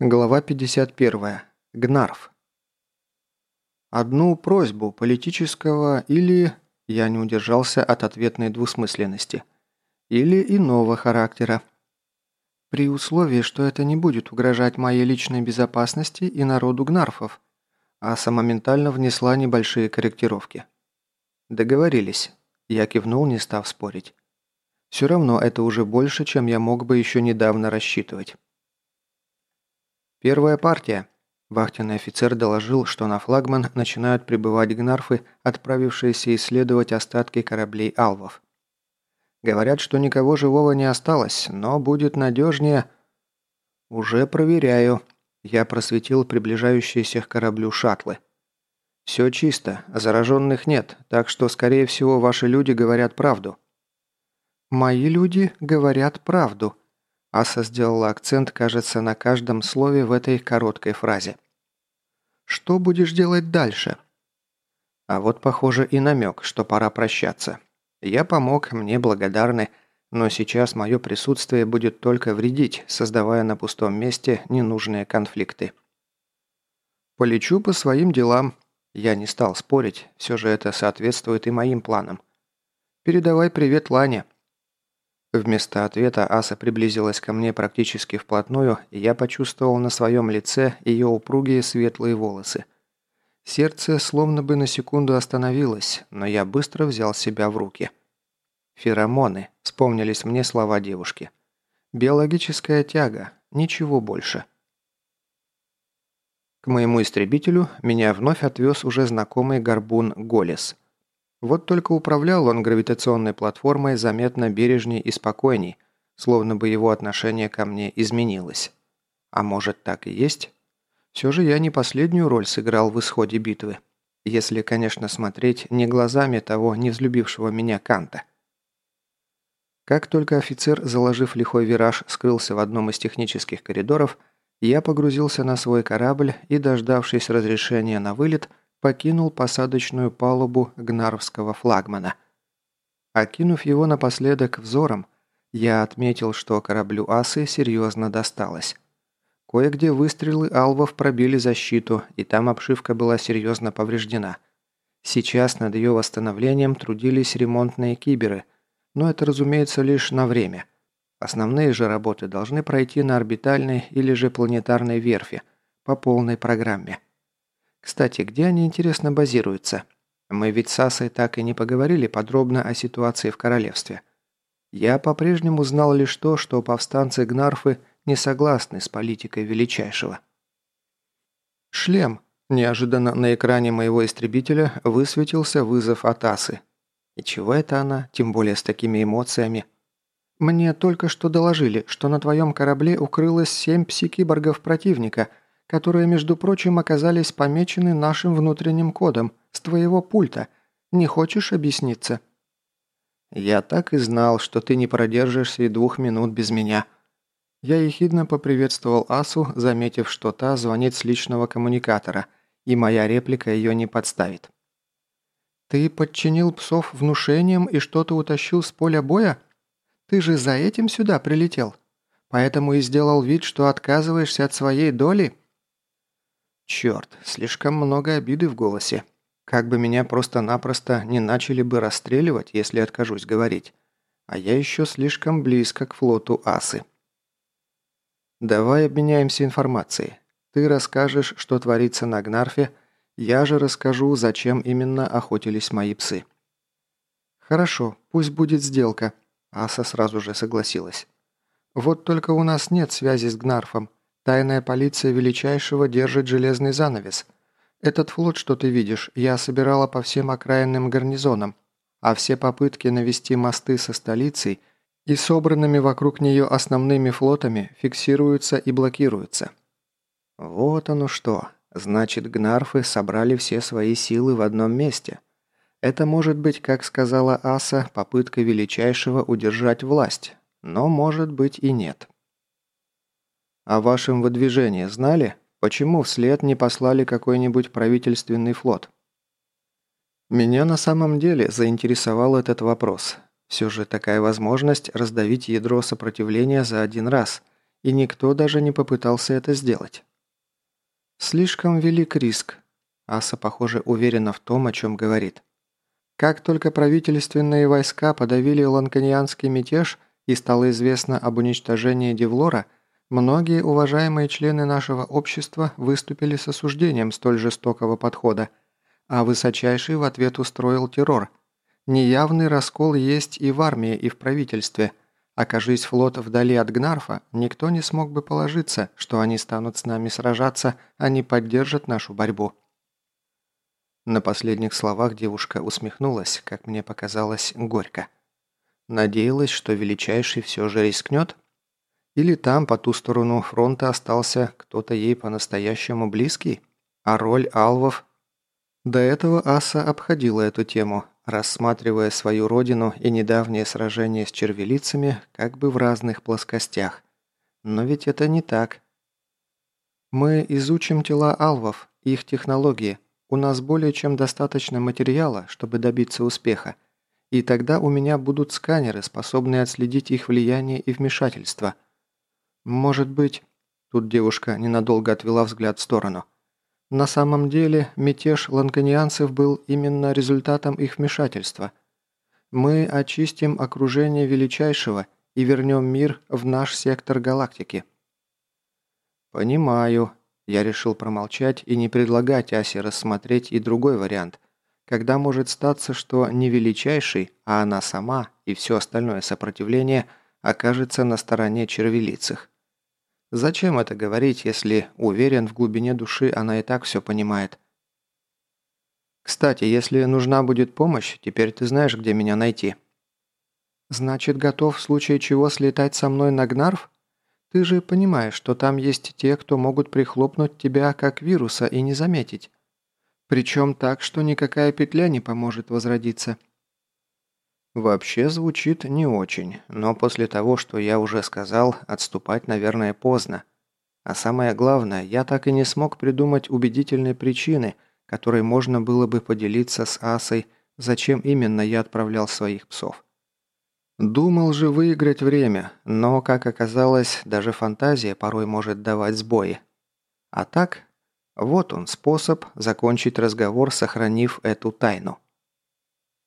Глава 51. Гнарф. Одну просьбу политического или... Я не удержался от ответной двусмысленности. Или иного характера. При условии, что это не будет угрожать моей личной безопасности и народу гнарфов. Аса моментально внесла небольшие корректировки. Договорились. Я кивнул, не став спорить. Все равно это уже больше, чем я мог бы еще недавно рассчитывать. «Первая партия». Вахтенный офицер доложил, что на флагман начинают прибывать гнарфы, отправившиеся исследовать остатки кораблей алвов. Говорят, что никого живого не осталось, но будет надежнее... «Уже проверяю». Я просветил приближающиеся к кораблю шаттлы. «Все чисто, зараженных нет, так что, скорее всего, ваши люди говорят правду». «Мои люди говорят правду», Аса сделала акцент, кажется, на каждом слове в этой короткой фразе. «Что будешь делать дальше?» А вот, похоже, и намек, что пора прощаться. Я помог, мне благодарны, но сейчас мое присутствие будет только вредить, создавая на пустом месте ненужные конфликты. Полечу по своим делам. Я не стал спорить, все же это соответствует и моим планам. Передавай привет Лане. Вместо ответа Аса приблизилась ко мне практически вплотную, и я почувствовал на своем лице ее упругие светлые волосы. Сердце словно бы на секунду остановилось, но я быстро взял себя в руки. «Феромоны», — вспомнились мне слова девушки. «Биологическая тяга, ничего больше». К моему истребителю меня вновь отвез уже знакомый горбун Голес — вот только управлял он гравитационной платформой заметно бережней и спокойней, словно бы его отношение ко мне изменилось. А может так и есть? Все же я не последнюю роль сыграл в исходе битвы. Если, конечно, смотреть не глазами того не взлюбившего меня Канта. Как только офицер, заложив лихой вираж, скрылся в одном из технических коридоров, я погрузился на свой корабль и, дождавшись разрешения на вылет, покинул посадочную палубу гнарвского флагмана. Окинув его напоследок взором, я отметил, что кораблю Асы серьезно досталось. Кое-где выстрелы алвов пробили защиту, и там обшивка была серьезно повреждена. Сейчас над ее восстановлением трудились ремонтные киберы, но это, разумеется, лишь на время. Основные же работы должны пройти на орбитальной или же планетарной верфи по полной программе. Кстати, где они, интересно, базируются? Мы ведь с Асой так и не поговорили подробно о ситуации в королевстве. Я по-прежнему знал лишь то, что повстанцы Гнарфы не согласны с политикой Величайшего. «Шлем!» Неожиданно на экране моего истребителя высветился вызов от Асы. И чего это она, тем более с такими эмоциями? «Мне только что доложили, что на твоем корабле укрылось семь псикиборгов противника – которые, между прочим, оказались помечены нашим внутренним кодом с твоего пульта. Не хочешь объясниться?» «Я так и знал, что ты не продержишься и двух минут без меня». Я ехидно поприветствовал Асу, заметив, что та звонит с личного коммуникатора, и моя реплика ее не подставит. «Ты подчинил псов внушением и что-то утащил с поля боя? Ты же за этим сюда прилетел? Поэтому и сделал вид, что отказываешься от своей доли?» Черт, слишком много обиды в голосе. Как бы меня просто-напросто не начали бы расстреливать, если откажусь говорить. А я еще слишком близко к флоту Асы. Давай обменяемся информацией. Ты расскажешь, что творится на Гнарфе, я же расскажу, зачем именно охотились мои псы. Хорошо, пусть будет сделка. Аса сразу же согласилась. Вот только у нас нет связи с Гнарфом. Тайная полиция Величайшего держит железный занавес. Этот флот, что ты видишь, я собирала по всем окраинным гарнизонам, а все попытки навести мосты со столицей и собранными вокруг нее основными флотами фиксируются и блокируются. Вот оно что. Значит, гнарфы собрали все свои силы в одном месте. Это может быть, как сказала Аса, попытка Величайшего удержать власть, но может быть и нет. О вашем выдвижении знали? Почему вслед не послали какой-нибудь правительственный флот? Меня на самом деле заинтересовал этот вопрос. Все же такая возможность раздавить ядро сопротивления за один раз. и никто даже не попытался это сделать. Слишком велик риск. Аса, похоже, уверена в том, о чем говорит. Как только правительственные войска подавили ланканианский мятеж и стало известно об уничтожении Девлора, многие уважаемые члены нашего общества выступили с осуждением столь жестокого подхода, а высочайший в ответ устроил террор. Неявный раскол есть и в армии, и в правительстве. Окажись флот вдали от Гнарфа, никто не смог бы положиться, что они станут с нами сражаться, а не поддержат нашу борьбу. На последних словах девушка усмехнулась, как мне показалось, горько. Надеялась, что Величайший все же рискнет? Или там, по ту сторону фронта, остался кто-то ей по-настоящему близкий? А роль алвов? До этого Аса обходила эту тему, рассматривая свою родину и недавнее сражение с червелицами как бы в разных плоскостях. Но ведь это не так. Мы изучим тела алвов, их технологии – у нас более чем достаточно материала, чтобы добиться успеха. И тогда у меня будут сканеры, способные отследить их влияние и вмешательство. Может быть...» Тут девушка ненадолго отвела взгляд в сторону. «На самом деле, мятеж ланканианцев был именно результатом их вмешательства. Мы очистим окружение Величайшего и вернем мир в наш сектор галактики». «Понимаю», я решил промолчать и не предлагать Асе рассмотреть и другой вариант, когда может статься, что не величайший, а она сама и все остальное сопротивление окажется на стороне червелицых. Зачем это говорить, если, уверен, в глубине души она и так все понимает? Кстати, если нужна будет помощь, теперь ты знаешь, где меня найти. Значит, готов в случае чего слетать со мной на Гнарв? Ты же понимаешь, что там есть те, кто могут прихлопнуть тебя как вируса и не заметить. Причем так, что никакая петля не поможет возродиться. Вообще звучит не очень, но после того, что я уже сказал, отступать, наверное, поздно. А самое главное, я так и не смог придумать убедительной причины, которой можно было бы поделиться с Асой, зачем именно я отправлял своих псов. Думал же выиграть время, но, как оказалось, даже фантазия порой может давать сбои. А так, вот он способ закончить разговор, сохранив эту тайну.